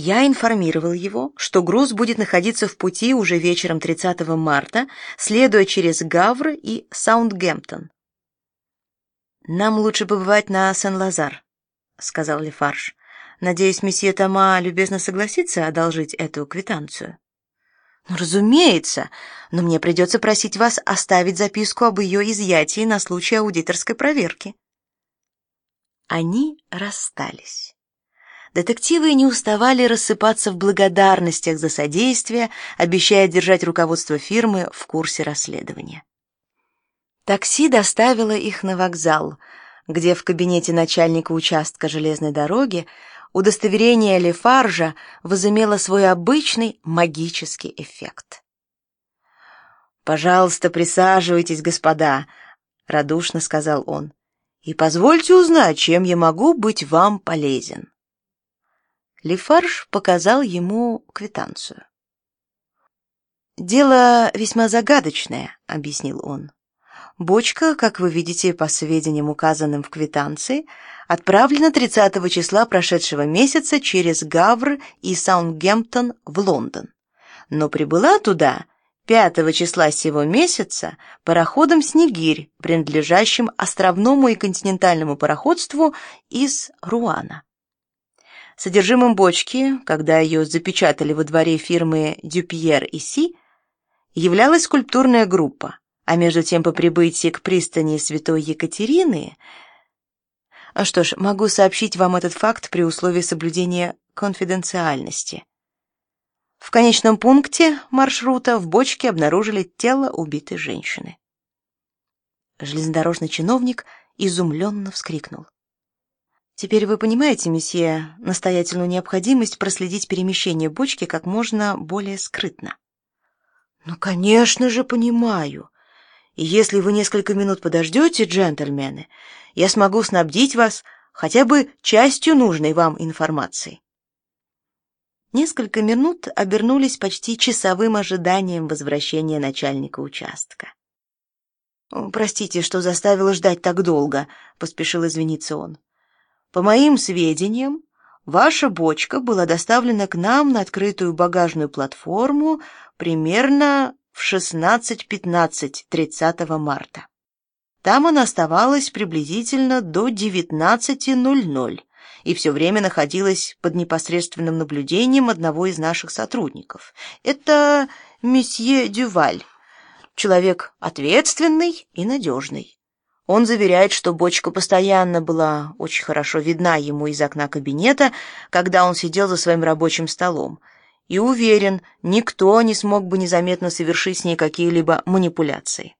Я информировал его, что груз будет находиться в пути уже вечером 30 марта, следуя через Гавр и Саундгемптон. Нам лучше побывать на Сен-Лазар, сказал Лефарж. Надеюсь, месье Тома любезно согласится одолжить эту квитанцию. Ну, разумеется, но мне придется просить вас оставить записку об ее изъятии на случай аудиторской проверки. Они расстались. Детективы не уставали рассыпаться в благодарностях за содействие, обещая держать руководство фирмы в курсе расследования. Такси доставило их на вокзал, где в кабинете начальника участка железной дороги удостоверение Лефаржа возымело свой обычный магический эффект. «Пожалуйста, присаживайтесь, господа», — радушно сказал он, — «и позвольте узнать, чем я могу быть вам полезен». Лефарж показал ему квитанцию. «Дело весьма загадочное», — объяснил он. «Бочка, как вы видите по сведениям, указанным в квитанции, отправлена 30 числа прошедшего месяца через Гавр и Саундгемптон в Лондон, но прибыла туда 5 числа сего месяца пароходом «Снегирь», принадлежащим островному и континентальному пароходству из Руана. Содержимым бочки, когда ее запечатали во дворе фирмы Дюпьер и Си, являлась скульптурная группа, а между тем по прибытии к пристани Святой Екатерины... А что ж, могу сообщить вам этот факт при условии соблюдения конфиденциальности. В конечном пункте маршрута в бочке обнаружили тело убитой женщины. Железнодорожный чиновник изумленно вскрикнул. Теперь вы понимаете, месье, настоятельную необходимость проследить перемещение бочки как можно более скрытно. Ну, конечно же, понимаю. И если вы несколько минут подождете, джентльмены, я смогу снабдить вас хотя бы частью нужной вам информации. Несколько минут обернулись почти часовым ожиданием возвращения начальника участка. Простите, что заставила ждать так долго, поспешил извиниться он. По моим сведениям, ваша бочка была доставлена к нам на открытую багажную платформу примерно в 16:15 30 марта. Там она оставалась приблизительно до 19:00 и все время находилась под непосредственным наблюдением одного из наших сотрудников. Это месье Дюваль, человек ответственный и надежный. Он заверяет, что бочка постоянно была очень хорошо видна ему из окна кабинета, когда он сидел за своим рабочим столом, и уверен, никто не смог бы незаметно совершить с ней какие-либо манипуляции.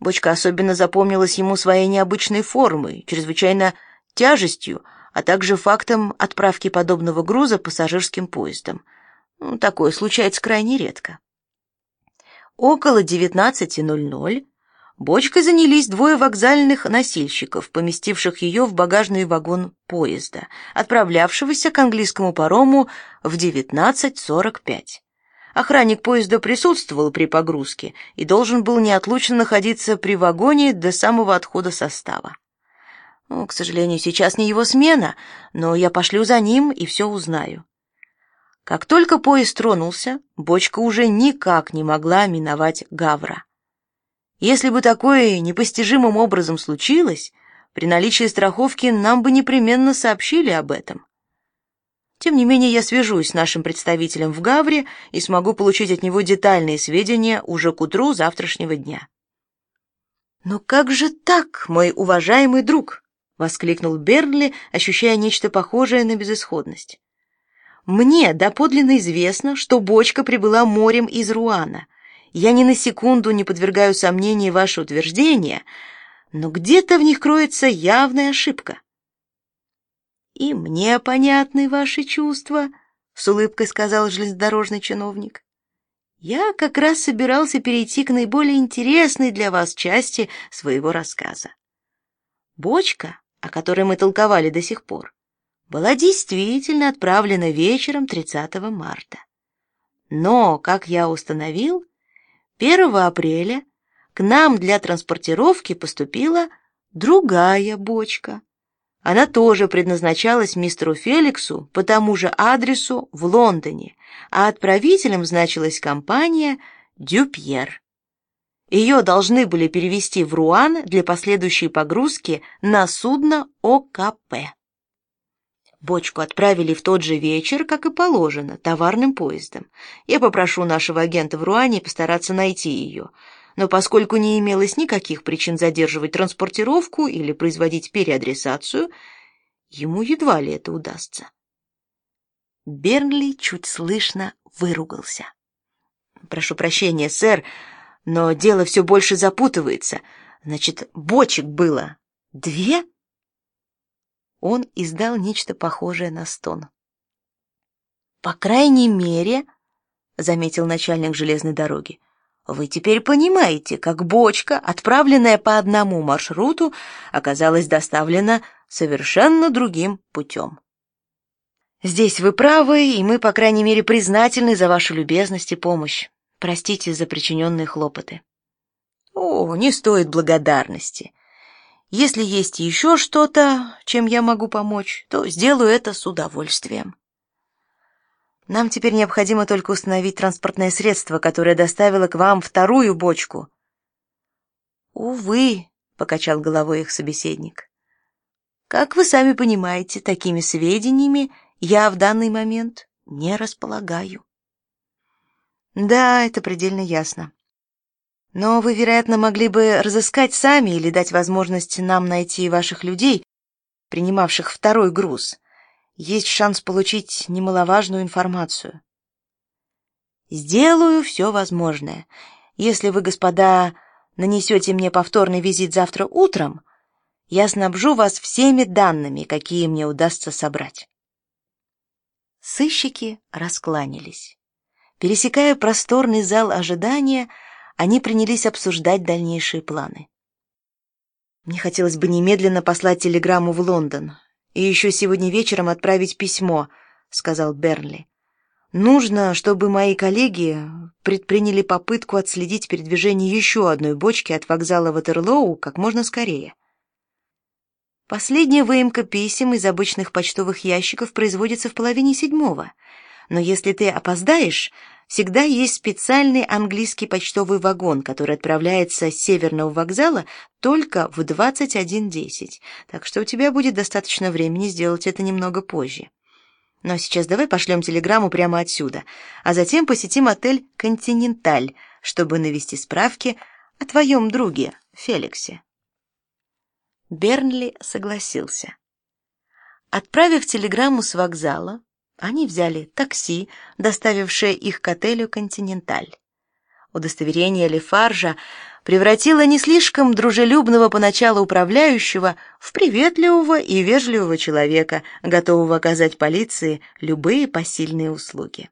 Бочка особенно запомнилась ему своей необычной формой, чрезвычайно тяжестью, а также фактом отправки подобного груза пассажирским поездом. Ну, такое случается крайне редко. Около 19:00 Бочкой занялись двое вокзальных носильщиков, поместивших ее в багажный вагон поезда, отправлявшегося к английскому парому в 19:45. Охранник поезда присутствовал при погрузке и должен был неотлучно находиться при вагоне до самого отхода состава. Ну, к сожалению, сейчас не его смена, но я пошлю за ним и все узнаю. Как только поезд тронулся, бочка уже никак не могла миновать Гавра. Если бы такое непостижимым образом случилось, при наличии страховки нам бы непременно сообщили об этом. Тем не менее, я свяжусь с нашим представителем в Гавре и смогу получить от него детальные сведения уже к утру завтрашнего дня. Но как же так, мой уважаемый друг, воскликнул Бернли, ощущая нечто похожее на безысходность. Мне доподлинно известно, что бочка прибыла морем из Руана. Я ни на секунду не подвергаю сомнению ваше утверждение, но где-то в них кроется явная ошибка. И мне понятны ваши чувства, с улыбкой сказал железнодорожный чиновник. Я как раз собирался перейти к наиболее интересной для вас части своего рассказа. Бочка, о которой мы толковали до сих пор, была действительно отправлена вечером 30 марта. Но, как я установил, 1 апреля к нам для транспортировки поступила другая бочка, Она тоже предназначалась мистеру Феликсу по тому же адресу в Лондоне, а отправителем значилась компания «Дюпьер». Ее должны были перевести в Руан для последующей погрузки на судно ОКП. Бочку отправили в тот же вечер, как и положено, товарным поездом. Я попрошу нашего агента в Руане постараться найти ее. Но поскольку не имелось никаких причин задерживать транспортировку или производить переадресацию, ему едва ли это удастся. Бернли чуть слышно выругался. «Прошу прощения, сэр, но дело все больше запутывается. Значит, бочек было две?» Он издал нечто похожее на стон. «По крайней мере, — заметил начальник железной дороги, — вы теперь понимаете, как бочка, отправленная по одному маршруту, оказалась доставлена совершенно другим путем. Здесь вы правы, и мы, по крайней мере, признательны за вашу любезность и помощь. Простите за причиненные хлопоты. О, не стоит благодарности. Если есть еще что-то, чем я могу помочь, то сделаю это с удовольствием. Нам теперь необходимо только установить транспортное средство, которое доставило к вам вторую бочку. Увы, покачал головой их собеседник. Как вы сами понимаете, такими сведениями я в данный момент не располагаю. Да, это предельно ясно. Но вы, вероятно, могли бы разыскать сами или дать возможность нам найти ваших людей, принимавших второй груз. Есть шанс получить немаловажную информацию. Сделаю все возможное. Если вы, господа, нанесете мне повторный визит завтра утром, я снабжу вас всеми данными, какие мне удастся собрать. Сыщики раскланялись. Пересекая просторный зал ожидания, они принялись обсуждать дальнейшие планы. Мне хотелось бы немедленно послать телеграмму в Лондон и еще сегодня вечером отправить письмо, сказал Бернли. Нужно, чтобы мои коллеги предприняли попытку отследить передвижение еще одной бочки от вокзала Ватерлоу как можно скорее. Последняя выемка писем из обычных почтовых ящиков производится в половине седьмого — но если ты опоздаешь, всегда есть специальный английский почтовый вагон, который отправляется с северного вокзала только в 21.10. Так что у тебя будет достаточно времени сделать это немного позже. Но сейчас давай пошлем телеграмму прямо отсюда, а затем посетим отель «Континенталь», чтобы навести справки о твоем друге Феликсе. Бернли согласился. Отправив телеграмму с вокзала, они взяли такси, доставившее их к отелю «Континенталь». Удостоверение Лефаржа превратило не слишком дружелюбного поначалу управляющего в приветливого и вежливого человека, готового оказать полиции любые посильные услуги.